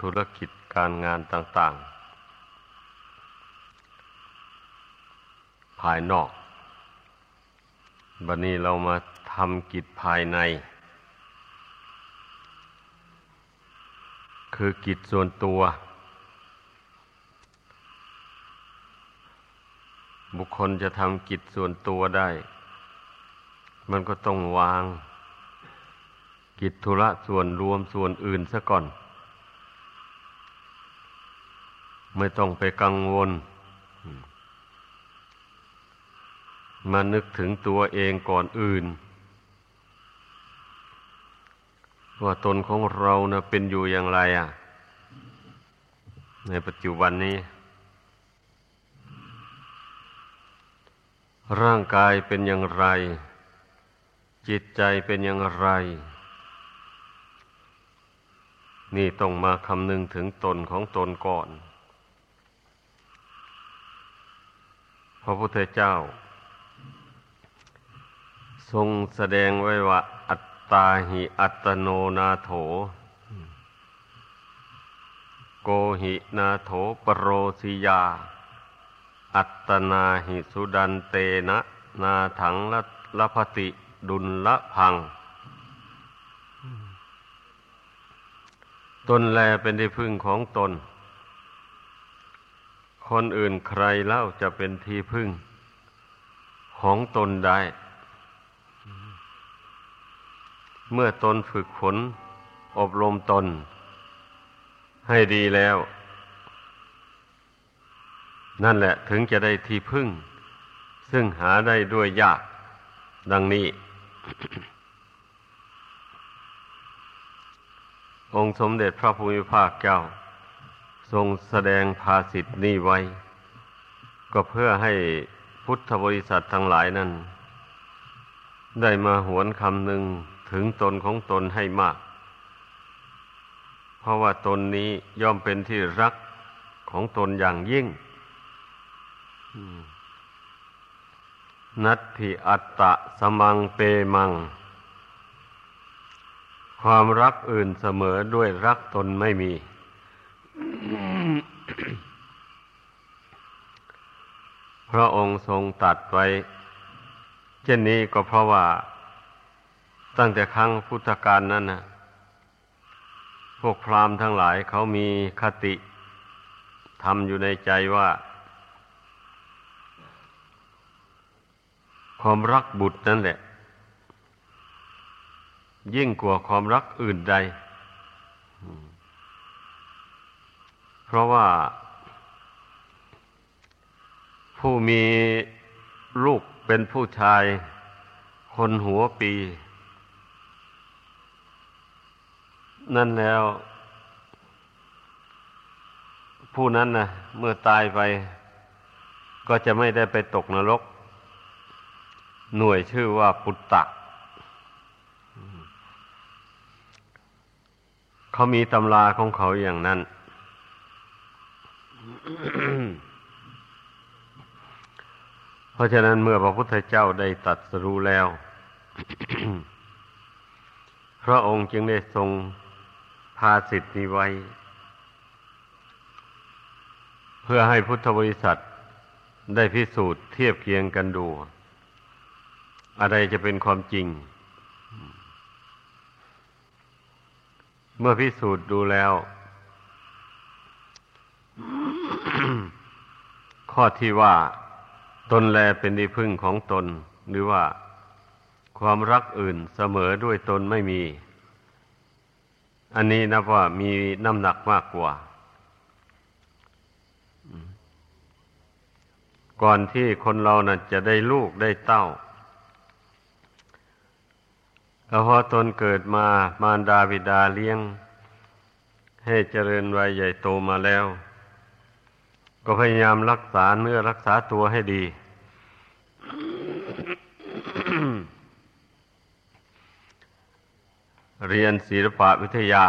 ธุรกิจการงานต่าง ๆ ภายนอก บัดนี้เรามาทำกิจภายใน คือกิจส่วนตัว บุคคลจะทำกิจส่วนตัวได้ มันก็ต้องวาง กิจธุระส่วนรวมส่วนอื่นซะก่อน ไม่ต้องไปกังวล มานึกถึงตัวเองก่อนอื่น ว่าตนของเรานะเป็นอยู่อย่างไรอะ ในปัจจุบันนี้ ร่างกายเป็นอย่างไร จิตใจเป็นอย่างไร นี่ต้องมาคำนึงถึงตนของตนก่อน พระพุทธเจ้า ทรงแสดงไว้ว่า อัตตาหิอัตโนนาโถ โกหินาโถปรโรสิยา อัตตนาหิสุดันเตนะนาถังละละพติดุลละพัง ตนแลเป็นที่พึ่งของตน คนอื่นใครเล่าจะเป็นที่พึ่งของตนได้ เมื่อตนฝึกฝนอบรมตน ให้ดีแล้ว นั่นแหละถึงจะได้ที่พึ่ง ซึ่งหาได้ด้วยยาก ดังนี้ องค์สมเด็จพระภูมิภาคเจ้า ทรงแสดงภาสิทธินี้ไว้ ก็เพื่อให้พุทธบริษัททั้งหลายนั้น ได้มาหวนคำหนึ่งถึงตนของตนให้มาก เพราะว่าตนนี้ย่อมเป็นที่รักของตนอย่างยิ่ง นัตถิอัตตะสมังเปมัง ความรักอื่นเสมอด้วยรักตนไม่มี พระองค์ทรงตัดไว้ เช่นนี้ก็เพราะว่า ตั้งแต่ครั้งพุทธกาลนั้นนะพวกพราหมณ์ทั้งหลายเขามีคติทำอยู่ในใจว่า ความรักบุตรนั่นแหละ ยิ่งกว่าความรักอื่นใด เพราะว่า ผู้มีลูกเป็นผู้ชาย คนหัวปี นั่นแล้ว ผู้นั้นนะเมื่อตายไป ก็จะไม่ได้ไปตกนรก หน่วยชื่อว่าปุตตะเขามีตำราของเขาอย่างนั้น เพราะฉะนั้นเมื่อพระพุทธเจ้าได้ตัดสรู้แล้ว พระองค์จึงได้ทรงพาสิทธินี้ไว้ เพื่อให้พุทธบริษัทได้พิสูจน์เทียบเคียงกันดู อะไรจะเป็นความจริง เมื่อพิสูจน์ดูแล้ว ข้อที่ว่าตนแลเป็นที่พึ่งของตน หรือว่าความรักอื่นเสมอด้วยตนไม่มี อันนี้นับว่ามีน้ำหนักมากกว่า ก่อนที่คนเรานะ่ะจะได้ลูกได้เต้าแล้วพอตนเกิดมามารดาบิดาเลี้ยง ให้เจริญวัยใหญ่โตมาแล้ว ก็พยายามรักษาเนื้อรักษาตัวให้ดี เรียนศิลปะวิทยา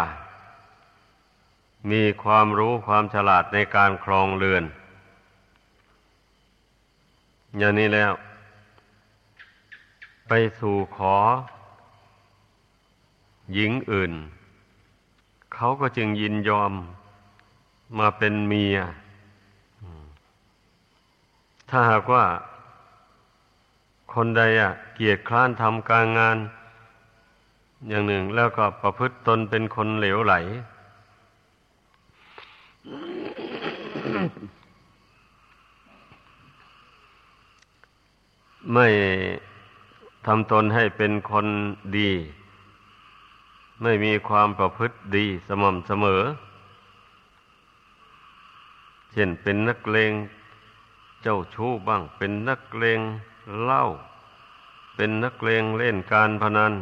มีความรู้ความฉลาดในการครองเรือน อย่างนี้แล้ว ไปสู่ขอ หญิงอื่นเเขาก็จึงยินยอมมาเป็นเมีย ถ้าหากว่า คนใดอะ เกียรติคร้านทำการงาน อย่างหนึ่งแล้วก็ประพฤติตนเป็นคนเหลวไหล ไม่ทำตนให้เป็นคนดี ไม่มีความประพฤติดีสม่ำเสมอ เช่นเป็นนักเลง เจ้าชู้บ้าง เป็นนักเลงเล้าเป็นนักเลงเล่นการพนัน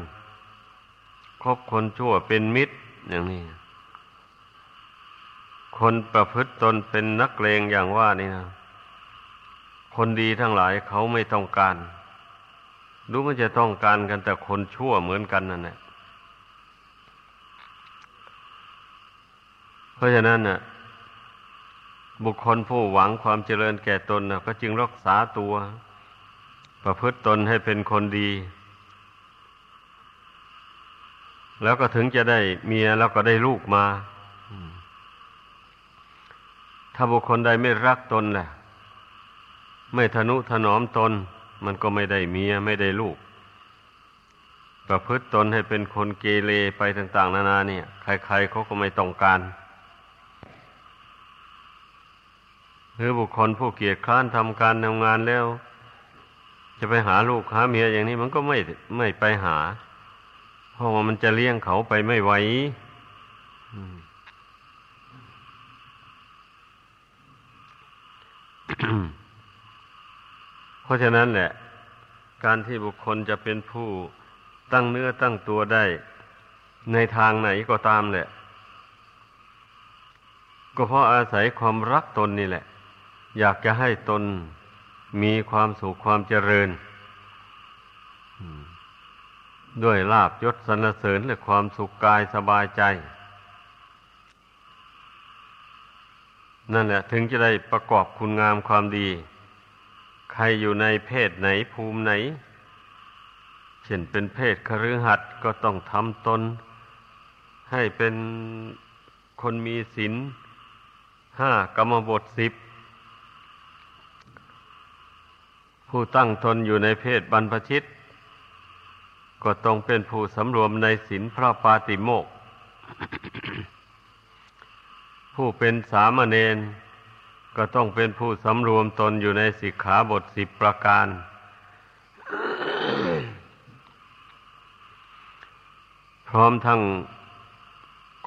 คบคนชั่วเป็นมิตรอย่างนี้ คนประพฤติตนเป็นนักเลงอย่างว่านี่นะ คนดีทั้งหลายเขาไม่ต้องการรู้มันจะต้องการกันแต่คนชั่วเหมือนกันนั่นแหละเพราะฉะนั้นน่ะ บุคคลผู้หวังความเจริญแก่ตนนะก็จึงรักษาตัว ประพฤติตนให้เป็นคนดี แล้วก็ถึงจะได้เมียแล้วก็ได้ลูกมา ถ้าบุคคลใดไม่รักตนแหละไม่ทนุถนอมตน มันก็ไม่ได้เมียไม่ได้ลูก ประพฤติตนให้เป็นคนเกเรไปต่าง ๆ นานาเนี่ย ใคร ๆเขาก็ไม่ต้องการ หรือบุคคลผู้เกียจคร้านทำการทำงานแล้ว จะไปหาลูกหาเมียอย่างนี้มันก็ไม่ไม่ไปหา เพราะว่ามันจะเลี้ยงเขาไปไม่ไหวเพราะฉะนั้นแหละ การที่บุคคลจะเป็นผู้ตั้งเนื้อตั้งตัวได้ ในทางไหนก็ตามแหละ ก็เพราะอาศัยความรักตนนี่แหละ อยากจะให้ตนมีความสุขความเจริญ ด้วยลาบยศสรรเสริญและความสุขกายสบายใจ นั่นแหละถึงจะได้ประกอบคุณงามความดี ใครอยู่ในเพศไหนภูมิไหน เช่นเป็นเพศคฤหัสถ์ก็ต้องทำตน ให้เป็นคนมีศีลห้ากรรมบทสิบ ผู้ตั้งตนอยู่ในเพศบรรพชิต ก็ต้องเป็นผู้สำรวมในศีลพระปาติโมก ผู้เป็นสามเณรก็ต้องเป็นผู้สำรวมตนอยู่ในสิกขาบทสิบประการ พร้อมทั้ง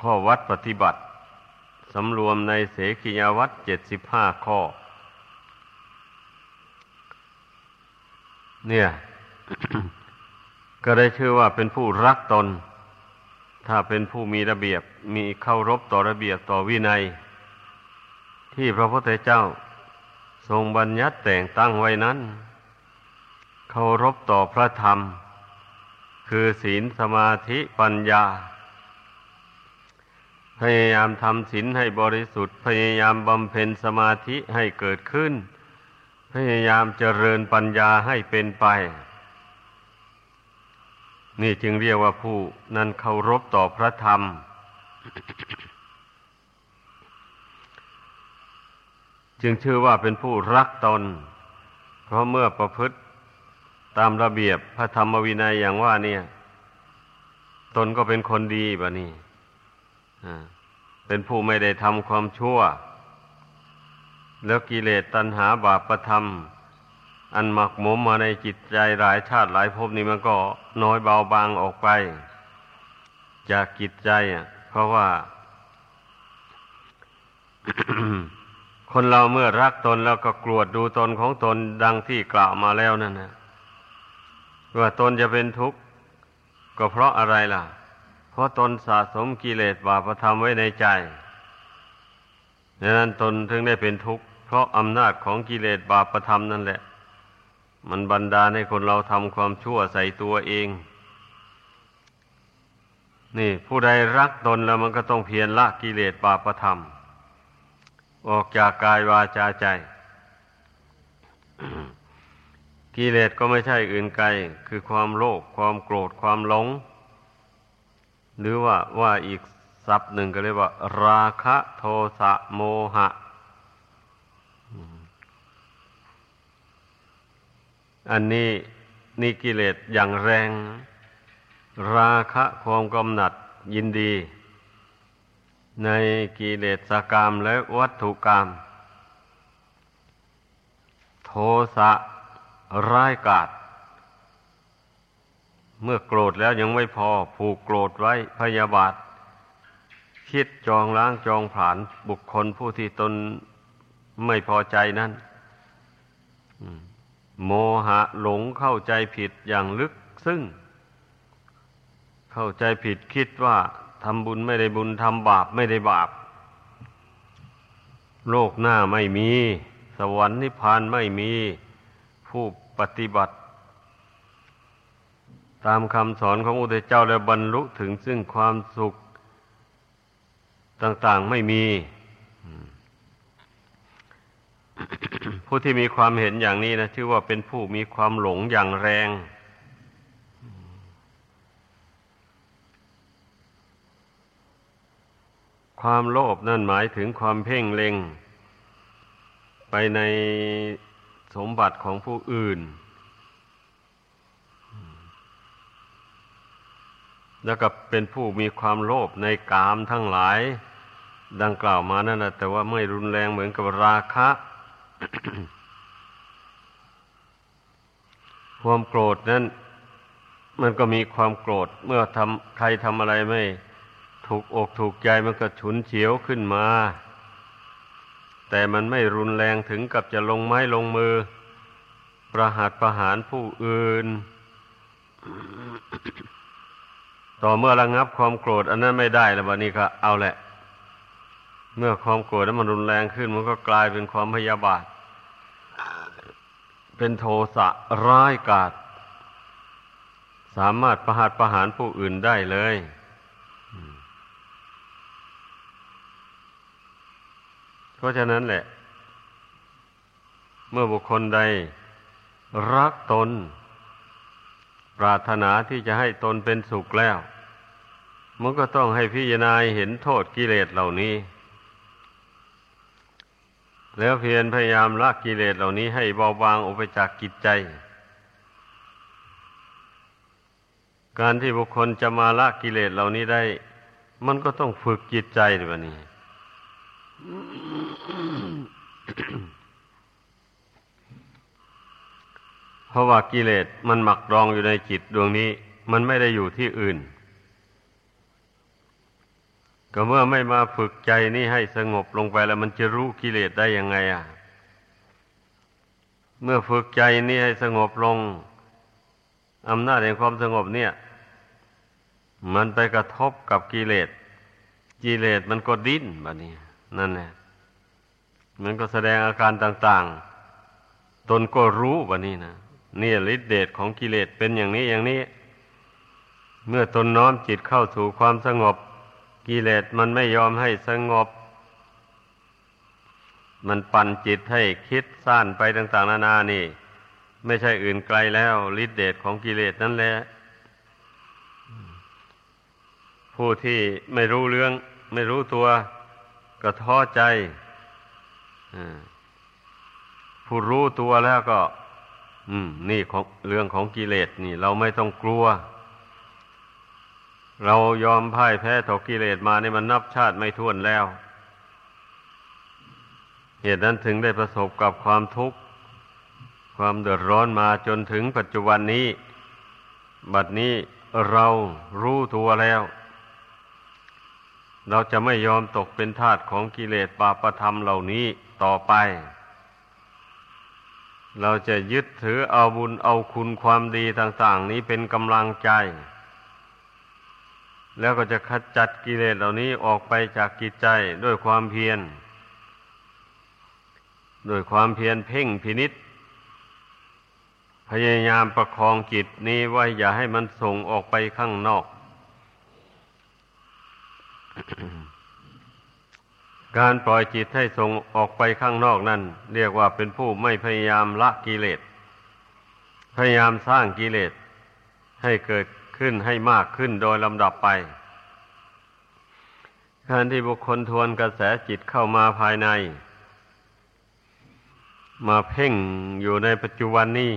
ข้อวัดปฏิบัติ สำรวมในเสขียวัดเจ็ดสิบห้าข้อ เนี่ย ก็ได้ชื่อว่าเป็นผู้รักตน ถ้าเป็นผู้มีระเบียบ มีเข้ารบต่อระเบียบต่อวินัย ที่พระพุทธเจ้า ทรงบัญญัติแต่งตั้งไว้นั้นเคารพต่อพระธรรม คือศีลสมาธิปัญญา พยายามทำศีลให้บริสุทธิ์ พยายามบำเพ็ญสมาธิให้เกิดขึ้น พยายามเจริญปัญญาให้เป็นไป นี่จึงเรียกว่าผู้นั้นเคารพต่อพระธรรม จึงชื่อว่าเป็นผู้รักตน เพราะเมื่อประพฤติตามระเบียบพระธรรมวินัยอย่างว่าเนี่ย ตนก็เป็นคนดีบะนี่เป็นผู้ไม่ได้ทำความชั่ว แล้วกิเลสตัณหาบาปประธรรม อันหมักหมมมาในจิตใจหลายชาติหลายภพนี้มันก็น้อยเบาบางออกไป จากจิตใจอะ เพราะว่า คนเราเมื่อรักตนแล้วก็กลวดดูตนของตนดังที่กล่าวมาแล้วนั่นนะว่าตนจะเป็นทุกข์ก็เพราะอะไรล่ะ เพราะตนสะสมกิเลสบาปธรรมไว้ในใจดังนั้นตนถึงได้เป็นทุกข์ เพราะอำนาจของกิเลสบาปธรรมนั่นแหละ มันบันดาลให้คนเราทำความชั่วใส่ตัวเอง นี่ ผู้ใดรักตนแล้วมันก็ต้องเพียรละกิเลสบาปธรรม ออกจากกายวาจาใจ กิเลสก็ไม่ใช่อื่นไกล คือความโลภความโกรธความหลง หรือว่าว่าอีกศัพท์หนึ่งก็เรียกว่า ราคะโทสะโมหะ อันนี้นี่กิเลสอย่างแรง ราคะความกำหนัดยินดี ในกิเลสกรรมและวัตถุกรรมโทสะร้ายกาจเมื่อโกรธแล้วยังไม่พอผูกโกรธไว้พยาบาท คิดจองล้างจองผลานบุคคลผู้ที่ตนไม่พอใจนั้น โมหะหลงเข้าใจผิดอย่างลึกซึ่ง เข้าใจผิดคิดว่าทำบุญไม่ได้บุญทำบาปไม่ได้บาป โลกหน้าไม่มี สวรรค์นิพพานไม่มี ผู้ปฏิบัติ ตามคำสอนของอุตเจ้าแล้วบรรลุถึงซึ่งความสุข ต่างๆไม่มี ผู้ที่มีความเห็นอย่างนี้นะชื่อว่าเป็นผู้มีความหลงอย่างแรง ความโลภนั่นหมายถึงความเพ่งเล็ง ไปในสมบัติของผู้อื่น แล้วก็เป็นผู้มีความโลภในกามทั้งหลาย ดังกล่าวมานั่นแหละแต่ว่าไม่รุนแรงเหมือนกับราคะ ความโกรธนั้น มันก็มีความโกรธ เมื่อทำใครทำอะไรไม่ ถูกอกถูกใจมันก็ฉุนเฉียวขึ้นมา แต่มันไม่รุนแรงถึงกับจะลงไม้ลงมือ ประหัตประหารผู้อื่น ต่อเมื่อระงับความโกรธ อันนั้นไม่ได้แล้ววันนี้ก็เอาแหละ เมื่อความโกรธนั้นมันรุนแรงขึ้น มันก็กลายเป็นความพยาบาท เป็นโทสะร้ายกาจสามารถประหัตประหารผู้อื่นได้เลยเพราะฉะนั้นแหละ เมื่อบุคคลใดรักตน ปรารถนาที่จะให้ตนเป็นสุขแล้ว มันก็ต้องให้พิจารณาเห็นโทษกิเลสเหล่านี้ แล้วเพียรพยายามละกิเลสเหล่านี้ให้เบาบางออกไปจากกิจใจ การที่บุคคลจะมาละกิเลสเหล่านี้ได้ มันก็ต้องฝึกจิตใจด้วยนี่เพราะว่ากิเลสมันหมักรองอยู่ในจิตดวงนี้ มันไม่ได้อยู่ที่อื่น ก็เมื่อไม่มาฝึกใจนี่ให้สงบลงไปแล้ว มันจะรู้กิเลสได้ยังไงอะ เมื่อฝึกใจนี่ให้สงบลงอำนาจแห่งความสงบเนี่ย มันไปกระทบกับกิเลสกิเลสมันก็ดิ้นแบบนี้นั่นแหละมันก็แสดงอาการต่าง ๆ ตนก็รู้แบบนี้นะนี่ฤทธิเดชของกิเลสเป็นอย่างนี้อย่างนี้ เมื่อตนน้อมจิตเข้าสู่ความสงบ กิเลสมันไม่ยอมให้สงบ มันปั่นจิตให้คิดสั้นไปต่าง ๆ นานานี่ ไม่ใช่อื่นไกลแล้วฤทธิเดชของกิเลสนั่นแหละผู้ที่ไม่รู้เรื่อง ไม่รู้ตัวก็ท้อใจผู้รู้ตัวแล้วก็ อืม นี่ของเรื่องของกิเลสนี่ เราไม่ต้องกลัว เรายอมพ่ายแพ้ถกกิเลสมานี่มันนับชาติไม่ท้วนแล้ว เหตุนั้นถึงได้ประสบกับความทุกข์ ความเดือดร้อนมาจนถึงปัจจุบันนี้ บัดนี้เรารู้ตัวแล้ว เราจะไม่ยอมตกเป็นทาสของกิเลสปาประธรรมเหล่านี้ต่อไป เราจะยึดถือเอาบุญเอาคุณความดีต่าง ๆ นี้เป็นกำลังใจ แล้วก็จะขจัดกิเลสเหล่านี้ออกไปจากกิจใจด้วยความเพียรด้วยความเพียรเพ่งพินิษพยายามประคองจิตนี้ไว้อย่าให้มันส่งออกไปข้างนอก การปล่อยจิตให้ส่งออกไปข้างนอกนั่นเรียกว่าเป็นผู้ไม่พยายามละกิเลส พยายามสร้างกิเลสให้เกิด ขึ้นให้มากขึ้นโดยลำดับไป การที่บุคคลทวนกระแสจิตเข้ามาภายใน มาเพ่งอยู่ในปัจจุบันนี้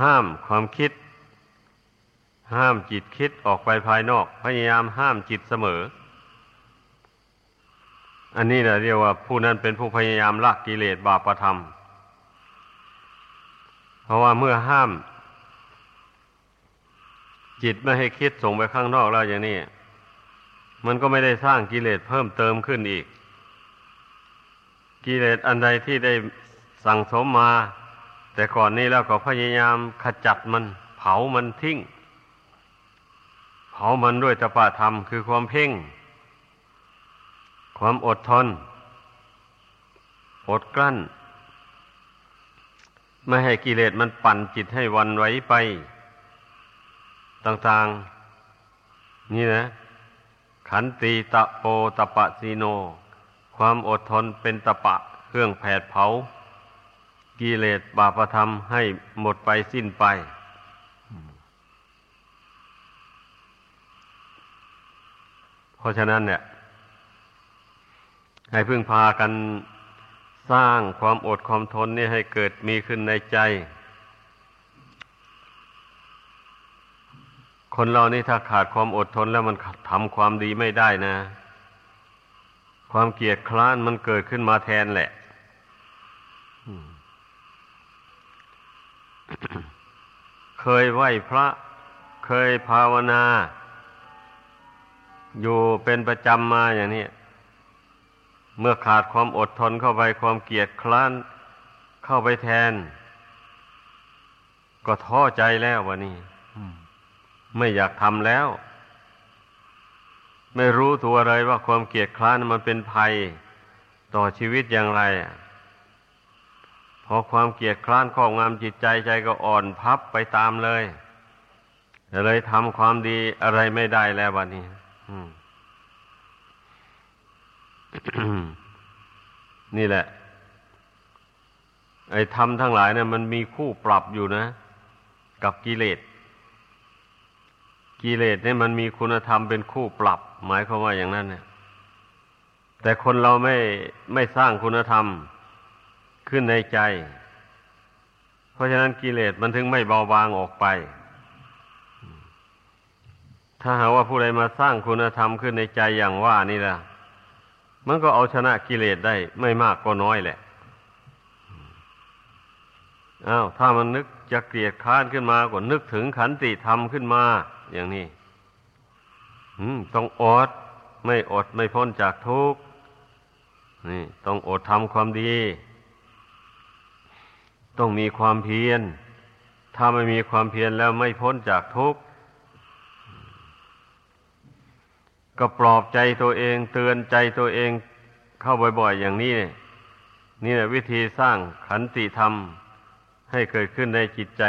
ห้ามความคิด ห้ามจิตคิดออกไปภายนอก พยายามห้ามจิตเสมอ อันนี้แหละเรียกว่าผู้นั้นเป็นผู้พยายามละกิเลสบาปธรรม เพราะว่าเมื่อห้าม จิตไม่ให้คิดส่งไปข้างนอกแล้วอย่างนี้ มันก็ไม่ได้สร้างกิเลสเพิ่มเติมขึ้นอีก กิเลสอันใดที่ได้สั่งสมมา แต่ก่อนนี้แล้วก็พยายามขจัดมัน เผามันทิ้ง เผามันด้วยตปะธรรมคือความเพ่ง ความอดทน อดกลั้น ไม่ให้กิเลสมันปั่นจิตให้วันไหวไป ต่างๆ นี่นะ ขันติตะโปตะปะสีโน ความอดทนเป็นตะปะเครื่องแผดเผา กิเลสบาปธรรมให้หมดไปสิ้นไปเพราะฉะนั้นเนี่ย ให้พึ่งพากันสร้างความอดความทนนี่ให้เกิดมีขึ้นในใจ คนเรานี่ถ้าขาดความอดทนแล้วมันทำความดีไม่ได้นะ ความเกียดคร้านมันเกิดขึ้นมาแทนแหละเคยไหว้พระ เคยภาวนา อยู่เป็นประจำมาอย่างนี้เมื่อขาดความอดทนเข้าไปความเกียดคร้านเข้าไปแทน ก็ท้อใจแล้ววะนี่ ไม่อยากทำแล้ว ไม่รู้ตัวเลยว่าความเกียดคร้านมันเป็นภัยต่อชีวิตอย่างไรพอความเกียดคร้านครอบงำจิตใจใจก็อ่อนพับไปตามเลยเลยทำความดีอะไรไม่ได้แล้ววันนี้นี่แหละ ไอ้ทำทั้งหลายเนี่ยมันมีคู่ปรับอยู่นะ กับกิเลส กิเลสเนี่ยมันมีคุณธรรมเป็นคู่ปรับ หมายความว่าอย่างนั้นเนี่ยแต่คนเราไม่ไม่สร้างคุณธรรมขึ้นในใจ เพราะฉะนั้นกิเลสมันถึงไม่เบาบางออกไป ถ้าหาว่าผู้ใดมาสร้างคุณธรรมขึ้นในใจอย่างว่านี่ละมันก็เอาชนะกิเลสได้ไม่มากก็น้อยแหละอ้าวถ้ามันนึกจะเกลียดค้านขึ้นมาก็นึกถึงขันติธรรมขึ้นมา อย่างนี้ต้องอด ไม่อดไม่พ้นจากทุกข์นี่ ต้องอดทำความดี ต้องมีความเพียร ถ้าไม่มีความเพียรแล้วไม่พ้นจากทุกข์ก็ปลอบใจตัวเองเตือนใจตัวเองเข้าบ่อย ๆ อย่างนี้นี่แหละวิธีสร้างขันติธรรมให้เกิดขึ้นในจิตใจ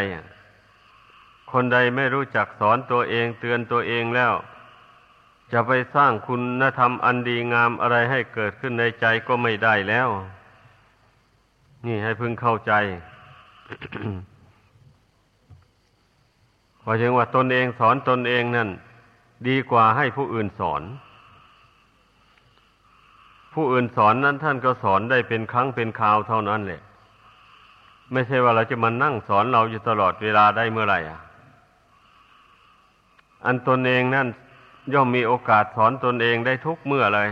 คนใดไม่รู้จักสอนตัวเองเตือนตัวเองแล้ว จะไปสร้างคุณธรรมอันดีงามอะไรให้เกิดขึ้นในใจก็ไม่ได้แล้ว นี่ให้พึงเข้าใจพอถึงว่าตนเองสอนตนเองนั่น ดีกว่าให้ผู้อื่นสอน ผู้อื่นสอนนั้นท่านก็สอนได้เป็นครั้งเป็นคราวเท่านั้นแหละ ไม่ใช่ว่าเราจะมานั่งสอนเราอยู่ตลอดเวลาได้เมื่อไหร่อะ อันตนเองนั่นย่อมมีโอกาสสอนตนเองได้ทุกเมื่อเลย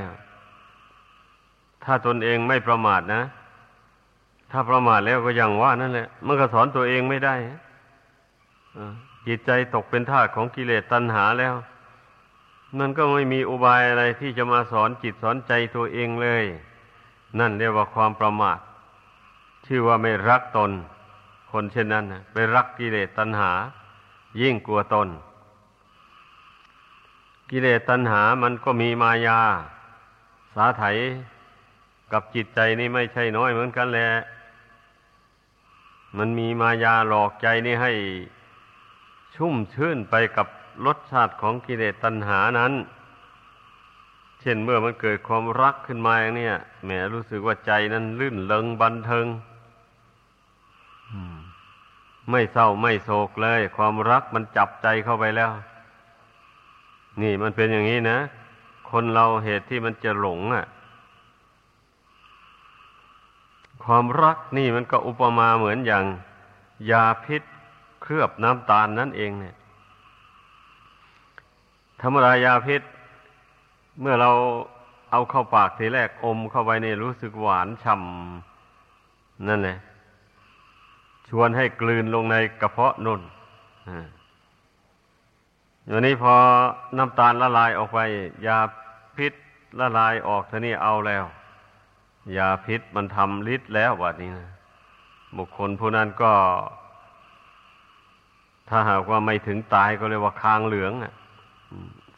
ถ้าตนเองไม่ประมาทนะ ถ้าประมาทแล้วก็อย่างว่านั่นแหละ มันก็สอนตัวเองไม่ได้จิตใจตกเป็นทาสของกิเลสตัณหาแล้ว มันก็ไม่มีอุบายอะไรที่จะมาสอนจิตสอนใจตัวเองเลย นั่นเรียกว่าความประมาท ชื่อว่าไม่รักตน คนเช่นนั้นนะไปรักกิเลสตัณหา ยิ่งกลัวตน กิเลสตัณหามันก็มีมายา สาไถกับจิตใจนี่ไม่ใช่น้อยเหมือนกันแหละ มันมีมายาหลอกใจนี่ให้ชุ่มชื่นไปกับรสชาติของกิเลสตัณหานั้น เช่นเมื่อมันเกิดความรักขึ้นมาอย่างนี้แหมรู้สึกว่าใจนั้นลื่นเลงบันเทิงไม่เศร้าไม่โศกเลย ความรักมันจับใจเข้าไปแล้ว นี่มันเป็นอย่างนี้นะ คนเราเหตุที่มันจะหลงอะ ความรักนี่มันก็อุปมาเหมือนอย่าง ยาพิษเคลือบน้ำตาลนั่นเองเนี่ยธรรมดายาพิษ เมื่อเราเอาเข้าปากทีแรกอมเข้าไปนี่รู้สึกหวานฉ่ำนั่นแหละชวนให้กลืนลงในกระเพาะนุ่นอ อย่างนี้พอน้ำตาลละลายออกไปยาพิษละลายออกท่านี้เอาแล้วยาพิษมันทำฤทธิ์แล้ววันนี้นะบุคคลผู้นั้นก็ ถ้าหากว่าไม่ถึงตายก็เรียกว่าคางเหลืองอะ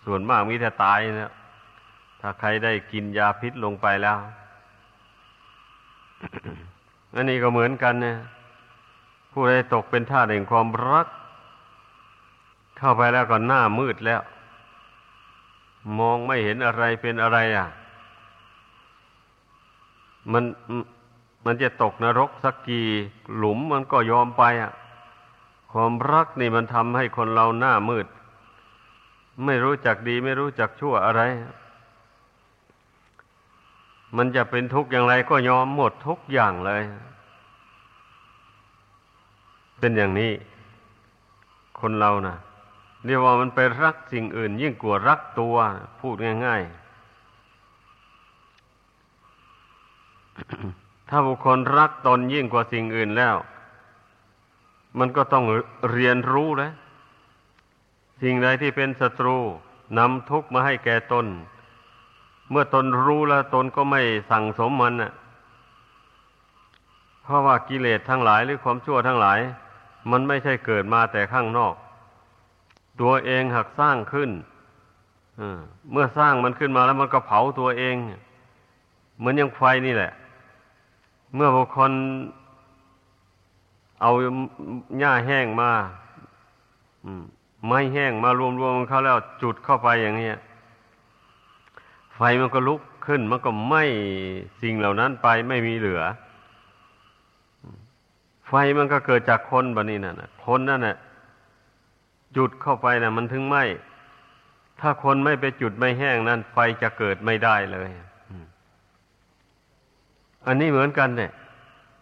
ส่วนมากมิแต่ตายนะถ้าใครได้กินยาพิษลงไปแล้วอันนี้ก็เหมือนกันเนี่ยผู้ใดตกเป็นท่าแห่งความรัก เข้าไปแล้วก็หน้ามืดแล้ว มองไม่เห็นอะไรเป็นอะไรอะ มันมันจะตกนรกสักกี่หลุมมันก็ยอมไปอะ ความรักนี่มันทำให้คนเราหน้ามืด ไม่รู้จักดีไม่รู้จักชั่วอะไร มันจะเป็นทุกข์อย่างไรก็ยอมหมดทุกอย่างเลย เป็นอย่างนี้ คนเรานะ่ะ เรียกว่ามันไปรักสิ่งอื่น ยิ่งกว่ารักตัว พูดง่าย ๆ ถ้าบุคคลรักตนยิ่งกว่าสิ่งอื่นแล้ว มันก็ต้องเรียนรู้แล้วสิ่งใดที่เป็นศัตรูนำทุกข์มาให้แก่ตน เมื่อตนรู้แล้วตนก็ไม่สั่งสมมันน่ะ เพราะว่ากิเลสทั้งหลายหรือความชั่วทั้งหลาย มันไม่ใช่เกิดมาแต่ข้างนอก ตัวเองหักสร้างขึ้นเมื่อสร้างมันขึ้นมาแล้วมันก็เผาตัวเอง เหมือนอย่างไฟนี่แหละ เมื่อบุคคล เอาหญ้าแห้งมาไม้แห้งมารวมๆเข้าแล้วจุดเข้าไปอย่างนี้ไฟมันก็ลุกขึ้น มันก็ไหม้สิ่งเหล่านั้นไปไม่มีเหลือ ไฟมันก็เกิดจากคนบะนี่นะ่ะคนนั่นน่ะ จุดเข้าไปนะ่ะ มันถึงไหมถ้าคนไม่ไปจุดไม่แห้งนั้น ไฟจะเกิดไม่ได้เลย อันนี้เหมือนกันเนี่ย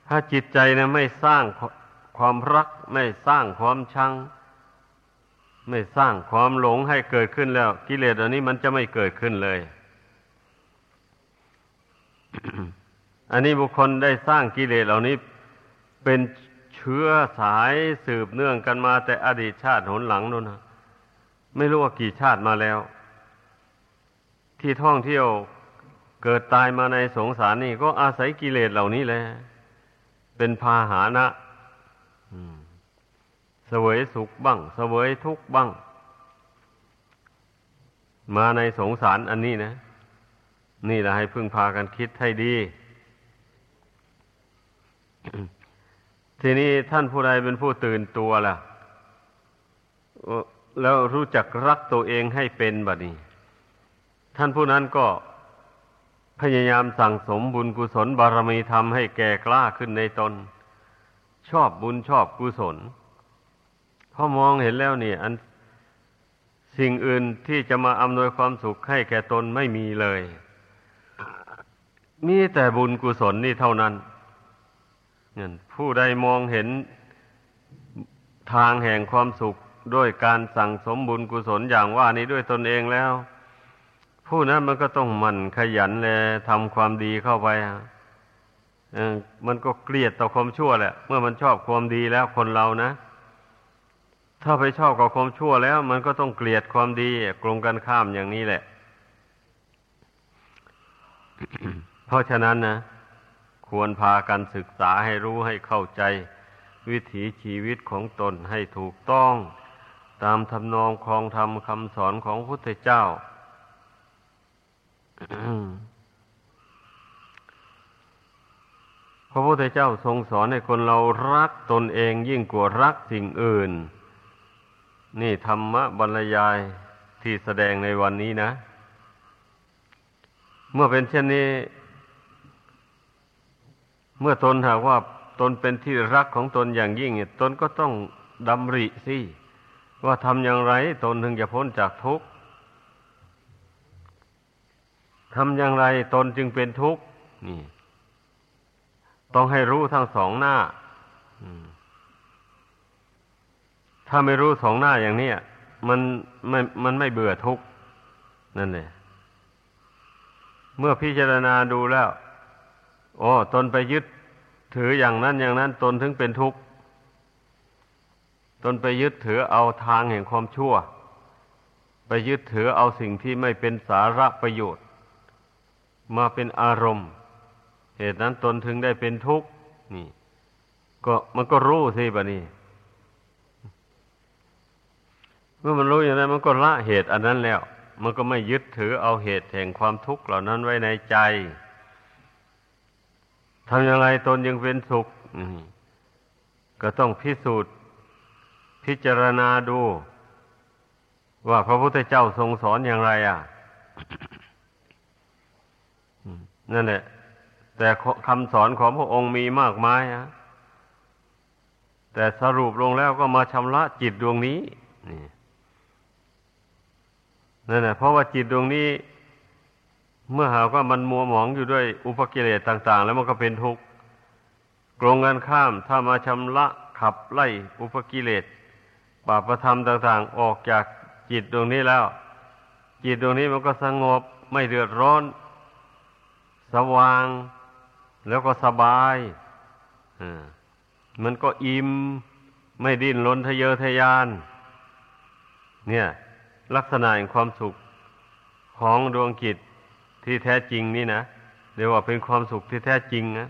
ถ้าจิตใจนะไม่สร้างความรัก ไม่สร้างความชัง ไม่สร้างความหลงให้เกิดขึ้นแล้ว กิเลสอันนี้มันจะไม่เกิดขึ้นเลย อันนี้บุคคลได้สร้างกิเลสเหล่านี้เป็นเชื้อสายสืบเนื่องกันมาแต่อดีตชาติหนหลังนู่นนะไม่รู้ว่ากี่ชาติมาแล้ว ที่ท่องเที่ยวเกิดตายมาในสงสารนี่ก็อาศัยกิเลสเหล่านี้แหละเป็นพาหานะเสวยสุขบ้าง เสวยทุกข์บ้าง มาในสงสารอันนี้นะ นี่แหละให้พึ่งพากันคิดให้ดี ทีนี้ท่านผู้ใดเป็นผู้ตื่นตัวล่ะ แล้วรู้จักรักตัวเองให้เป็นบัดนี้ ท่านผู้นั้นก็พยายามสั่งสมบุญกุศลบารมีธรรมให้แก่กล้าขึ้นในตน ชอบบุญชอบกุศลพอมองเห็นแล้วนี่อันสิ่งอื่นที่จะมาอำนวยความสุขให้แก่ตนไม่มีเลย มีแต่บุญกุศลนี่เท่านั้น ผู้ใดมองเห็นทางแห่งความสุขด้วยการสั่งสมบุญกุศลอย่างว่านี้ด้วยตนเองแล้ว ผู้นั้นมันก็ต้องมันขยันเลยทำความดีเข้าไปมันก็เกลียดต่อความชั่วแหละ เมื่อมันชอบความดีแล้วคนเรานะ ถ้าไปชอบกับความชั่วแล้ว มันก็ต้องเกลียดความดีกลงกันข้ามอย่างนี้แหละ เพราะฉะนั้นนะ ควรพากันศึกษาให้รู้ให้เข้าใจ วิถีชีวิตของตนให้ถูกต้อง ตามทำนองครองธรรมคำสอนของพระพุทธเจ้า พระพุทธเจ้าทรงสอนให้คนเรารักตนเองยิ่งกว่ารักสิ่งอื่น นี่ธรรมบรรยายที่แสดงในวันนี้นะ เมื่อเป็นเช่นนี้ เมื่อตนหากว่าตนเป็นที่รักของตนอย่างยิ่งตนก็ต้องดำริสิว่าทำอย่างไร ตนถึงจะพ้นจากทุกข์ทำอย่างไรตนจึงเป็นทุกข์นี่ ต้องให้รู้ทั้งสองหน้าถ้าไม่รู้สองหน้าอย่างนี้มันไม่มันไม่เบื่อทุกข์นั่นเลยเมื่อพิจารณาดูแล้ว โอ้ ตนไปยึดถืออย่างนั้นอย่างนั้น ตนถึงเป็นทุกข์ ตนไปยึดถือเอาทางแห่งความชั่ว ไปยึดถือเอาสิ่งที่ไม่เป็นสาระประโยชน์ มาเป็นอารมณ์ เหตุนั้นตนถึงได้เป็นทุกข์ นี่ ก็มันก็รู้สิบะนี่เมื่อมันรู้อย่างนั้นมันก็ละเหตุอันนั้นแล้ว มันก็ไม่ยึดถือเอาเหตุแห่งความทุกข์เหล่านั้นไว้ในใจ ทำอย่างไรตนยังเป็นสุข ก็ต้องพิสูจน์ พิจารณาดู ว่าพระพุทธเจ้าทรงสอนอย่างไร อะนั่นแหละ แต่คำสอนของพระองค์มีมากมายอะแต่สรุปลงแล้วก็มาชำระจิตดวงนี้นี่นั่นแหละเพราะว่าจิตดวงนี้ เมื่อหากว่ามันมัวหมองอยู่ด้วยอุปกิเลสต่าง ๆ แล้วมันก็เป็นทุกข์กรงกันข้ามถ้ามาชำระขับไล่อุปกิเลสบาปประธรรมต่าง ๆ ออกจากจิตดวงนี้แล้ว จิตดวงนี้มันก็สงบไม่เดือดร้อน สว่าง แล้วก็สบายอ่ามันก็อิ่มไม่ดิ้นรนทะเยอทะยาน เนี่ย ลักษณะแห่งความสุขของดวงจิต ที่แท้จริงนี่นะเรียกว่าเป็นความสุขที่แท้จริงนะ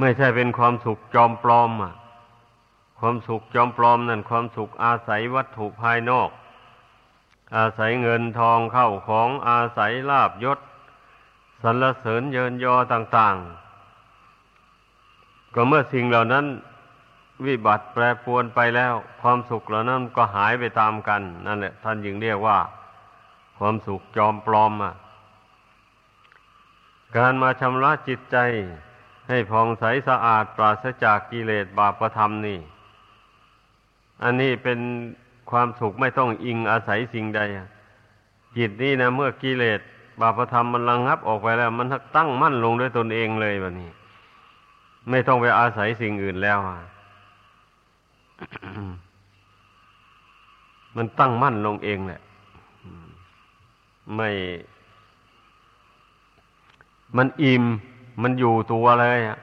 ไม่ใช่เป็นความสุขจอมปลอมอะ ความสุขจอมปลอมนั่นความสุขอาศัยวัตถุภายนอก อาศัยเงินทองเข้าของอาศัยลาบยศสรรเสริญเยินยอต่าง ๆ ก็เมื่อสิ่งเหล่านั้น วิบัติแปรปวนไปแล้ว ความสุขเหล่านั้นก็หายไปตามกัน นั่นแหละ ท่านยึงเรียกว่า ความสุขจอมปลอมอะการมาชำระจิตใจ ให้ผ่องใสสะอาดปราศจากกิเลสบาปธรรมนี่ อันนี้เป็นความสุขไม่ต้องอิงอาศัยสิ่งใด จิตนี่นะเมื่อกิเลสบาปธรรมมันระงงับออกไปแล้ว มันตั้งมั่นลงด้วยตนเองเลยแบบนี้ ไม่ต้องไปอาศัยสิ่งอื่นแล้ว มันตั้งมั่นลงเองแหละไม่ มันอิ่ม มันอยู่ตัวเลยอะ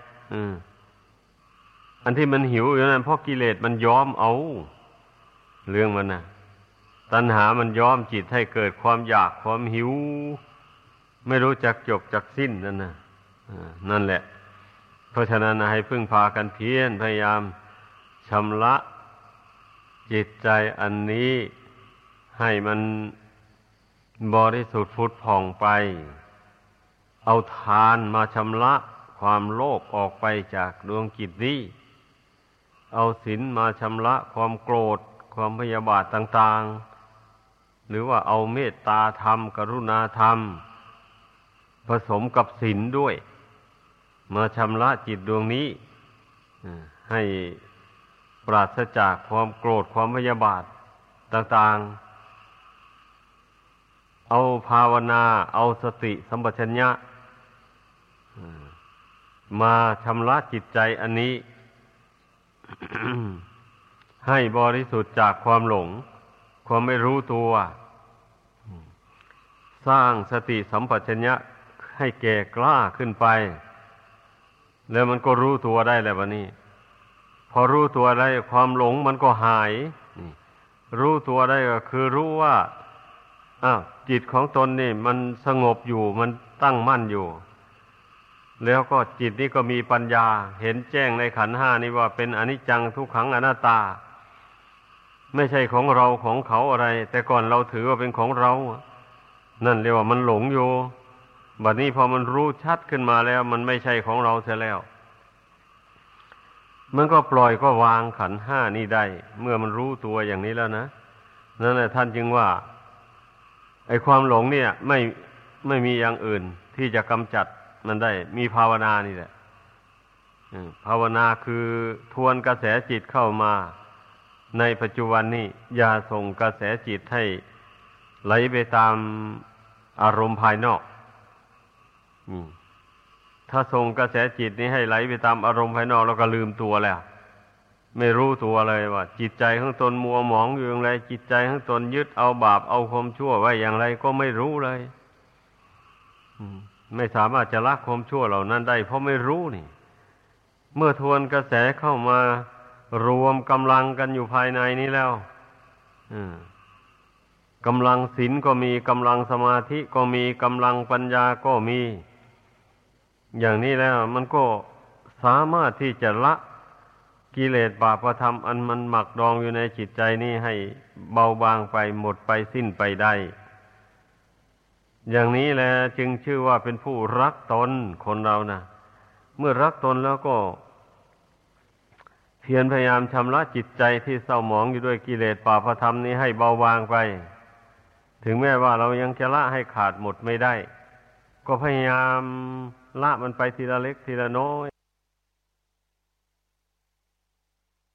อันที่มันหิวอยู่นั้นเพราะกิเลสมันย้อมเอา เรื่องมันนะตัณหามันย้อมจิตให้เกิดความอยากความหิว ไม่รู้จักจบจักสิ้นนั่นนะนั่นแหละ เพราะฉะนั้นให้พึ่งพากันเพียรพยายาม ชำระจิตใจอันนี้ให้มันบริสุทธิ์ฟุดผ่องไป เอาทานมาชำระความโลภออกไปจากดวงจิตนี้ เอาศีลมาชำระความโกรธ ความพยาบาทต่างๆ หรือว่าเอาเมตตาธรรม กรุณาธรรม ผสมกับศีลด้วย มาชำระจิตดวงนี้ให้ ปราศจากความโกรธความพยาบาทต่างๆ เอาภาวนา เอาสติสัมปชัญญะมาชำระจิตใจอันนี้ ให้บริสุทธิ์จากความหลง ความไม่รู้ตัว สร้างสติสัมปชัญญะให้แก่กล้าขึ้นไป แล้วมันก็รู้ตัวได้แล้ววันนี้ อรู้ตัวได้ความหลงมันก็หายรู้ตัวได้ก็คือรู้ว่าอ้าวจิตของตนนี่ มันสงบอยู่มันตั้งมั่นอยู่ แล้วก็จิตนี้ก็มีปัญญา เห็นแจ้งในขันห้านี่ว่าเป็นอนิจจังทุกขังอนัตตา ไม่ใช่ของเราของเขาอะไร แต่ก่อนเราถือว่าเป็นของเรา นั่นเรียกว่ามันหลงอยู่บัดนี้พอมันรู้ชัดขึ้นมาแล้ว มันไม่ใช่ของเราเสียแล้ว มันก็ปล่อยก็วางขันห้านี่ได้ เมื่อมันรู้ตัวอย่างนี้แล้วนะนั่นแหละท่านจึงว่า ไอ้ความหลงเนี่ย ไม่ไม่มีอย่างอื่นที่จะกำจัดมันได้ มีภาวนานี่แหละภาวนาคือทวนกระแสจิตเข้ามา ในปัจจุบันนี้อย่าส่งกระแสจิตให้ไหลไปตามอารมณ์ภายนอก อืม ถ้าส่งกระแสจิตนี้ให้ไหลไปตามอารมณ์ภายนอกแล้วก็ลืมตัวแล้ว ไม่รู้ตัวเลยว่า จิตใจของตนมัวหมองอยู่อย่างไร จิตใจของตนยึดเอาบาปเอาความชั่วไว้อย่างไรก็ไม่รู้เลยไม่สามารถจะละความชั่วเหล่านั้นได้ เพราะไม่รู้นี่ เมื่อทวนกระแสเข้ามารวมกำลังกันอยู่ภายในนี้แล้วกำลังศีลก็มีกำลังสมาธิก็มีกำลังปัญญาก็มี อย่างนี้แล้วมันก็สามารถที่จะละกิเลสบาปธรรมอันมันหมักดองอยู่ในจิตใจนี้ให้เบาบางไปหมดไปสิ้นไปได้ อย่างนี้แหละจึงชื่อว่าเป็นผู้รักตนคนเรานะเมื่อรักตนแล้วก็ เพียรพยายามชำระจิตใจที่เศร้าหมองอยู่ด้วยกิเลสบาปธรรมนี้ให้เบาบางไป ถึงแม้ว่าเรายังจะละให้ขาดหมดไม่ได้ ก็พยายาม ละมันไปทีละเล็กทีละน้อย